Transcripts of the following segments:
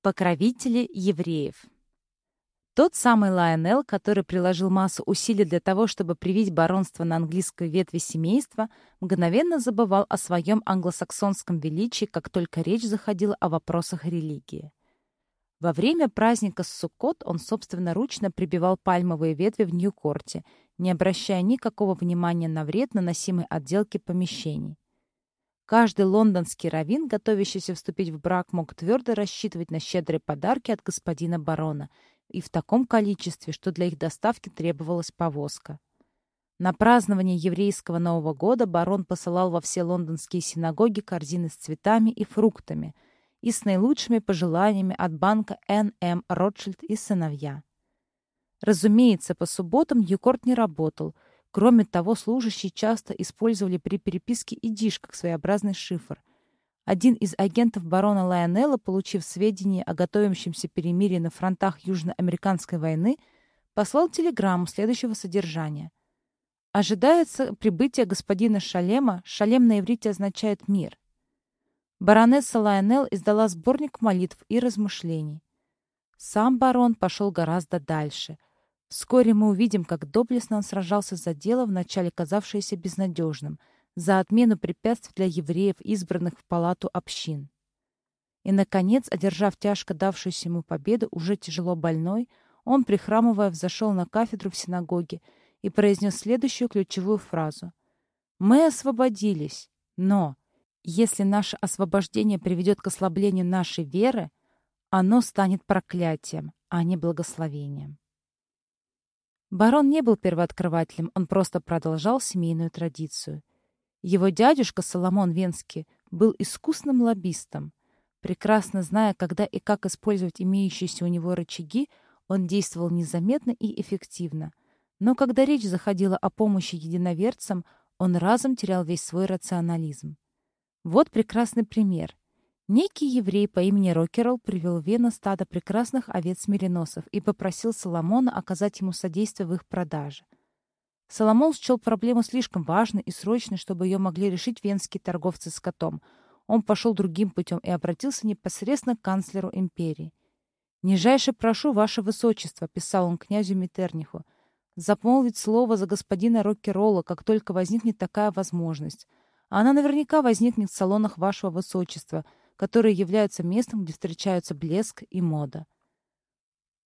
Покровители евреев. Тот самый Лайонел, который приложил массу усилий для того, чтобы привить баронство на английской ветви семейства, мгновенно забывал о своем англосаксонском величии, как только речь заходила о вопросах религии. Во время праздника Суккот он собственноручно прибивал пальмовые ветви в Ньюкорте, не обращая никакого внимания на вред, наносимый отделке помещений. Каждый лондонский раввин, готовящийся вступить в брак, мог твердо рассчитывать на щедрые подарки от господина барона, и в таком количестве, что для их доставки требовалась повозка. На празднование еврейского Нового года барон посылал во все лондонские синагоги корзины с цветами и фруктами и с наилучшими пожеланиями от банка Н.М. Ротшильд и сыновья. Разумеется, по субботам Юкорт не работал. Кроме того, служащие часто использовали при переписке идиш как своеобразный шифр. Один из агентов барона Лайонелла, получив сведения о готовящемся перемирии на фронтах Южноамериканской войны, послал телеграмму следующего содержания. Ожидается прибытие господина Шалема. Шалем на иврите означает «мир». Баронесса Лайонелл издала сборник молитв и размышлений. Сам барон пошел гораздо дальше. Вскоре мы увидим, как доблестно он сражался за дело, вначале казавшееся безнадежным — за отмену препятствий для евреев, избранных в палату общин. И, наконец, одержав тяжко давшуюся ему победу, уже тяжело больной, он, прихрамывая, взошел на кафедру в синагоге и произнес следующую ключевую фразу. «Мы освободились, но если наше освобождение приведет к ослаблению нашей веры, оно станет проклятием, а не благословением». Барон не был первооткрывателем, он просто продолжал семейную традицию. Его дядюшка Соломон Венский был искусным лоббистом. Прекрасно зная, когда и как использовать имеющиеся у него рычаги, он действовал незаметно и эффективно. Но когда речь заходила о помощи единоверцам, он разом терял весь свой рационализм. Вот прекрасный пример. Некий еврей по имени Рокерл привел в Вену стадо прекрасных овец-мериносов и попросил Соломона оказать ему содействие в их продаже. Соломон счел проблему слишком важной и срочной, чтобы ее могли решить венские торговцы с котом. Он пошел другим путем и обратился непосредственно к канцлеру империи. «Нижайше прошу, ваше высочество», — писал он князю Митерниху, «запомнить слово за господина Роккеролла, как только возникнет такая возможность. она наверняка возникнет в салонах вашего высочества, которые являются местом, где встречаются блеск и мода».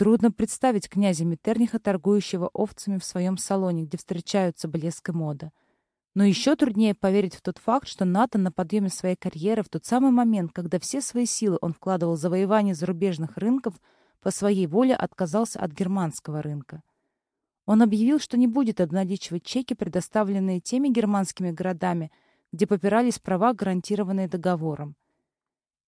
Трудно представить князя Метерниха, торгующего овцами в своем салоне, где встречаются блеск и мода. Но еще труднее поверить в тот факт, что Натан на подъеме своей карьеры в тот самый момент, когда все свои силы он вкладывал в завоевание зарубежных рынков, по своей воле отказался от германского рынка. Он объявил, что не будет обналичивать чеки, предоставленные теми германскими городами, где попирались права, гарантированные договором.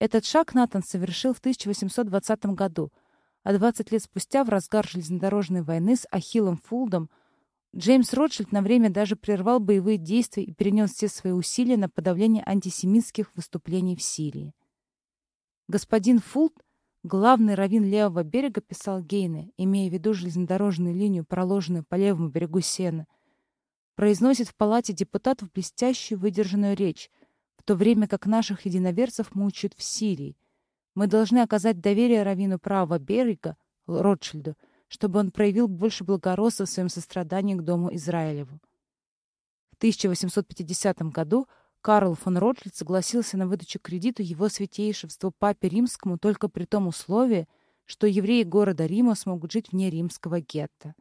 Этот шаг Натан совершил в 1820 году — а 20 лет спустя, в разгар железнодорожной войны с Ахиллом Фулдом, Джеймс Ротшильд на время даже прервал боевые действия и перенес все свои усилия на подавление антисемитских выступлений в Сирии. Господин Фулд, главный раввин левого берега, писал Гейне, имея в виду железнодорожную линию, проложенную по левому берегу Сены, произносит в палате депутатов блестящую выдержанную речь, в то время как наших единоверцев мучают в Сирии, мы должны оказать доверие раввину правого берега, Ротшильду, чтобы он проявил больше благородства в своем сострадании к дому Израилеву. В 1850 году Карл фон Ротшильд согласился на выдачу кредита его святейшеству Папе Римскому только при том условии, что евреи города Рима смогут жить вне римского гетто.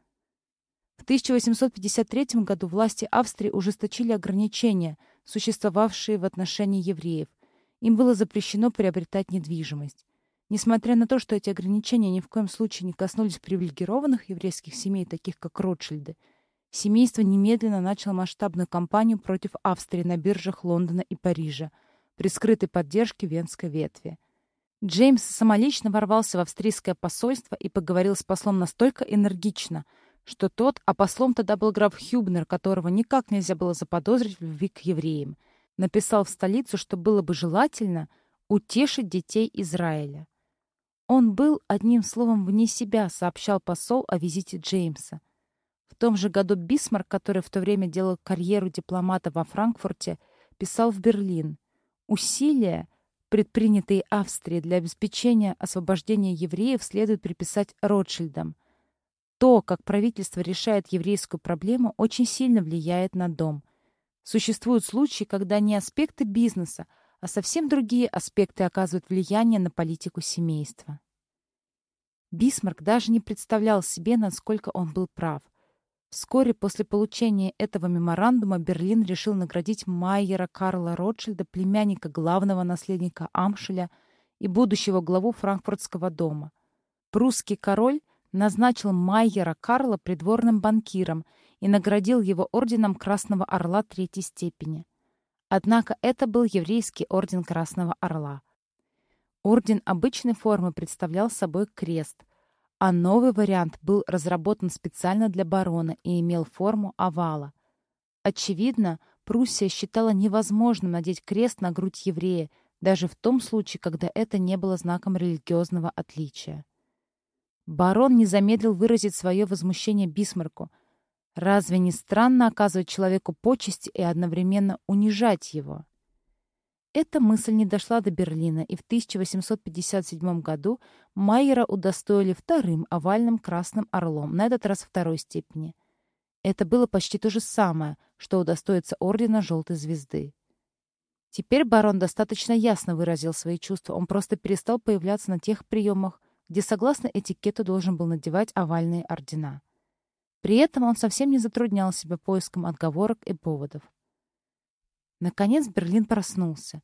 В 1853 году власти Австрии ужесточили ограничения, существовавшие в отношении евреев, им было запрещено приобретать недвижимость. Несмотря на то, что эти ограничения ни в коем случае не коснулись привилегированных еврейских семей, таких как Ротшильды, семейство немедленно начало масштабную кампанию против Австрии на биржах Лондона и Парижа при скрытой поддержке венской ветви. Джеймс самолично ворвался в австрийское посольство и поговорил с послом настолько энергично, что тот, а послом тогда был граф Хюбнер, которого никак нельзя было заподозрить в любви к евреям, написал в столицу, что было бы желательно утешить детей Израиля. Он был, одним словом, вне себя, сообщал посол о визите Джеймса. В том же году Бисмарк, который в то время делал карьеру дипломата во Франкфурте, писал в Берлин «Усилия, предпринятые Австрией для обеспечения освобождения евреев, следует приписать Ротшильдам. То, как правительство решает еврейскую проблему, очень сильно влияет на дом. Существуют случаи, когда не аспекты бизнеса, а совсем другие аспекты оказывают влияние на политику семейства. Бисмарк даже не представлял себе, насколько он был прав. Вскоре после получения этого меморандума Берлин решил наградить Майера Карла Ротшильда, племянника главного наследника Амшеля и будущего главу франкфуртского дома. Прусский король назначил Майера Карла придворным банкиром и наградил его орденом Красного Орла Третьей степени. Однако это был еврейский орден Красного Орла. Орден обычной формы представлял собой крест, а новый вариант был разработан специально для барона и имел форму овала. Очевидно, Пруссия считала невозможным надеть крест на грудь еврея, даже в том случае, когда это не было знаком религиозного отличия. Барон не замедлил выразить свое возмущение Бисмарку. Разве не странно оказывать человеку почести и одновременно унижать его? Эта мысль не дошла до Берлина, и в 1857 году Майера удостоили вторым овальным красным орлом, на этот раз второй степени. Это было почти то же самое, что удостоится ордена Желтой Звезды. Теперь барон достаточно ясно выразил свои чувства, он просто перестал появляться на тех приемах, где, согласно этикету, должен был надевать овальные ордена. При этом он совсем не затруднял себя поиском отговорок и поводов. Наконец Берлин проснулся.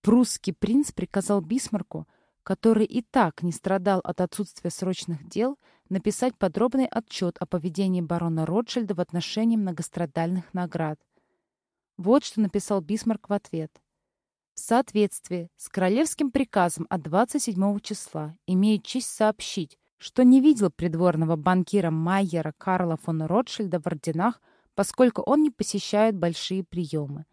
Прусский принц приказал Бисмарку, который и так не страдал от отсутствия срочных дел, написать подробный отчет о поведении барона Ротшильда в отношении многострадальных наград. Вот что написал Бисмарк в ответ. В соответствии с королевским приказом от 27 числа имею честь сообщить, что не видел придворного банкира Майера Карла фон Ротшильда в орденах, поскольку он не посещает большие приемы.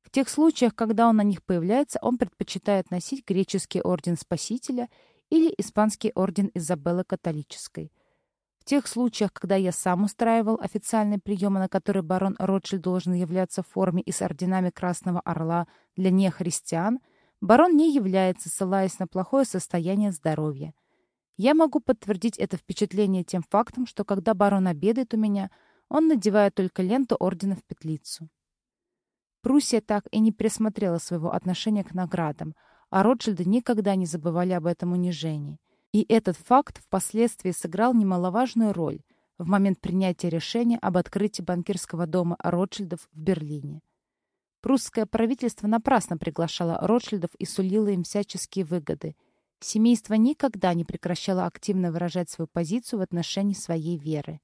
В тех случаях, когда он на них появляется, он предпочитает носить греческий орден Спасителя или испанский орден Изабеллы Католической – в тех случаях, когда я сам устраивал официальные приемы, на которые барон Ротшильд должен являться в форме и с орденами Красного Орла для нехристиан, барон не является, ссылаясь на плохое состояние здоровья. Я могу подтвердить это впечатление тем фактом, что когда барон обедает у меня, он надевает только ленту ордена в петлицу. Пруссия так и не присмотрела своего отношения к наградам, а Ротшильды никогда не забывали об этом унижении. И этот факт впоследствии сыграл немаловажную роль в момент принятия решения об открытии банкирского дома Ротшильдов в Берлине. Прусское правительство напрасно приглашало Ротшильдов и сулило им всяческие выгоды. Семейство никогда не прекращало активно выражать свою позицию в отношении своей веры.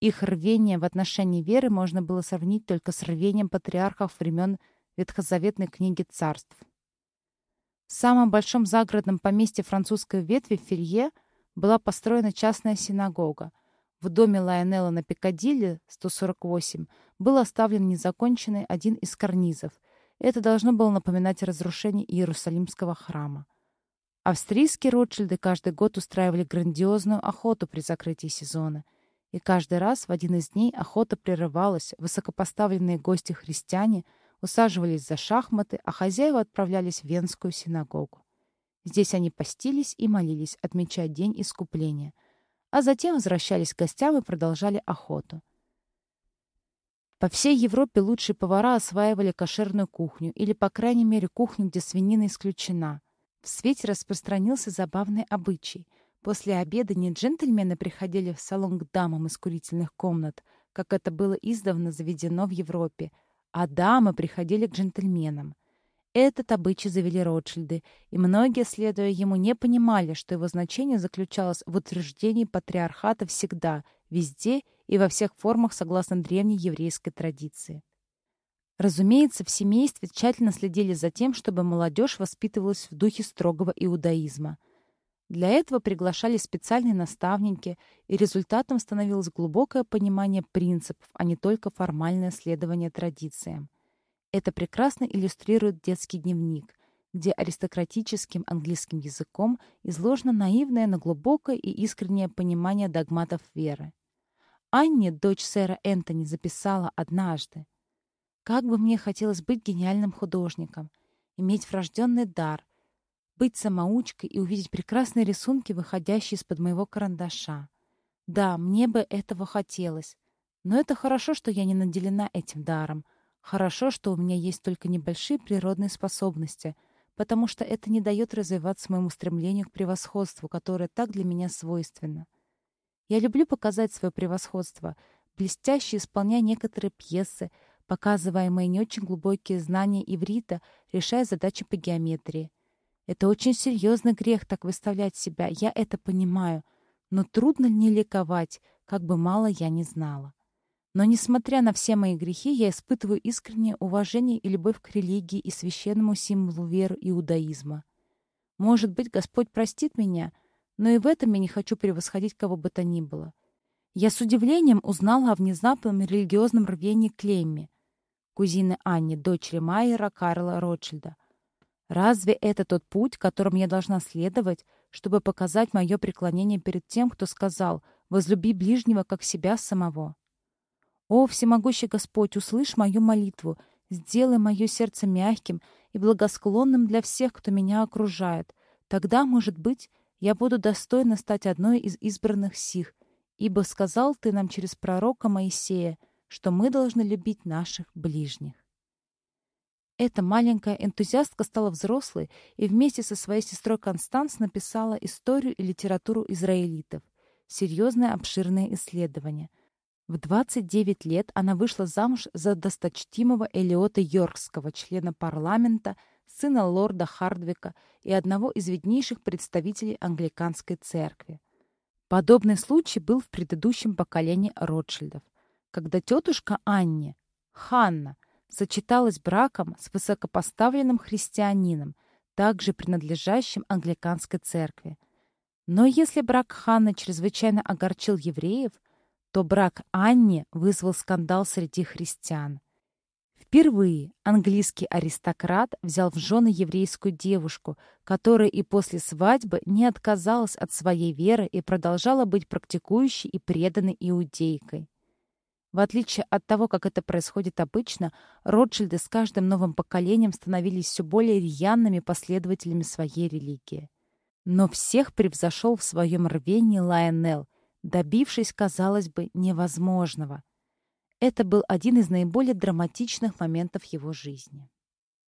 Их рвение в отношении веры можно было сравнить только с рвением патриархов времен Ветхозаветной книги царств. В самом большом загородном поместье французской ветви Филье была построена частная синагога. В доме Лайонелла на Пикадилли, 148, был оставлен незаконченный один из карнизов. Это должно было напоминать разрушение Иерусалимского храма. Австрийские Ротшильды каждый год устраивали грандиозную охоту при закрытии сезона. И каждый раз в один из дней охота прерывалась, высокопоставленные гости-христиане – усаживались за шахматы, а хозяева отправлялись в Венскую синагогу. Здесь они постились и молились, отмечая День Искупления, а затем возвращались к гостям и продолжали охоту. По всей Европе лучшие повара осваивали кошерную кухню, или, по крайней мере, кухню, где свинина исключена. В свете распространился забавный обычай. После обеда не джентльмены приходили в салон к дамам из курительных комнат, как это было издавна заведено в Европе, а дамы приходили к джентльменам. Этот обычай завели Ротшильды, и многие, следуя ему, не понимали, что его значение заключалось в утверждении патриархата всегда, везде и во всех формах согласно древней еврейской традиции. Разумеется, в семействе тщательно следили за тем, чтобы молодежь воспитывалась в духе строгого иудаизма – для этого приглашали специальные наставники, и результатом становилось глубокое понимание принципов, а не только формальное следование традициям. Это прекрасно иллюстрирует детский дневник, где аристократическим английским языком изложено наивное, но глубокое и искреннее понимание догматов веры. Анне, дочь сэра Энтони, записала однажды. «Как бы мне хотелось быть гениальным художником, иметь врожденный дар — быть самоучкой и увидеть прекрасные рисунки, выходящие из-под моего карандаша. Да, мне бы этого хотелось. Но это хорошо, что я не наделена этим даром. Хорошо, что у меня есть только небольшие природные способности, потому что это не дает развиваться моему стремлению к превосходству, которое так для меня свойственно. Я люблю показать свое превосходство, блестяще исполняя некоторые пьесы, показывая мои не очень глубокие знания иврита, решая задачи по геометрии. Это очень серьезный грех так выставлять себя, я это понимаю, но трудно не ликовать, как бы мало я не знала. Но, несмотря на все мои грехи, я испытываю искреннее уважение и любовь к религии и священному символу веры иудаизма. Может быть, Господь простит меня, но и в этом я не хочу превосходить кого бы то ни было. Я с удивлением узнала о внезапном религиозном рвении Клемми, кузины Анни, дочери Майера Карла Ротшильда. Разве это тот путь, которым я должна следовать, чтобы показать мое преклонение перед тем, кто сказал «возлюби ближнего, как себя самого»? О, всемогущий Господь, услышь мою молитву, сделай мое сердце мягким и благосклонным для всех, кто меня окружает. Тогда, может быть, я буду достойна стать одной из избранных сих, Ибо сказал ты нам через пророка Моисея, что мы должны любить наших ближних. Эта маленькая энтузиастка стала взрослой и вместе со своей сестрой Констанс написала историю и литературу израилитов. Серьезное обширное исследование. В 29 лет она вышла замуж за досточтимого Элиота Йоркского, члена парламента, сына лорда Хардвика и одного из виднейших представителей англиканской церкви. Подобный случай был в предыдущем поколении Ротшильдов, когда тетушка Анне, Ханна, сочеталась браком с высокопоставленным христианином, также принадлежащим англиканской церкви. Но если брак Ханны чрезвычайно огорчил евреев, то брак Анне вызвал скандал среди христиан. Впервые английский аристократ взял в жены еврейскую девушку, которая и после свадьбы не отказалась от своей веры и продолжала быть практикующей и преданной иудейкой. В отличие от того, как это происходит обычно, Ротшильды с каждым новым поколением становились все более рьяными последователями своей религии. Но всех превзошел в своем рвении Лайонелл, добившись, казалось бы, невозможного — это был один из наиболее драматичных моментов его жизни.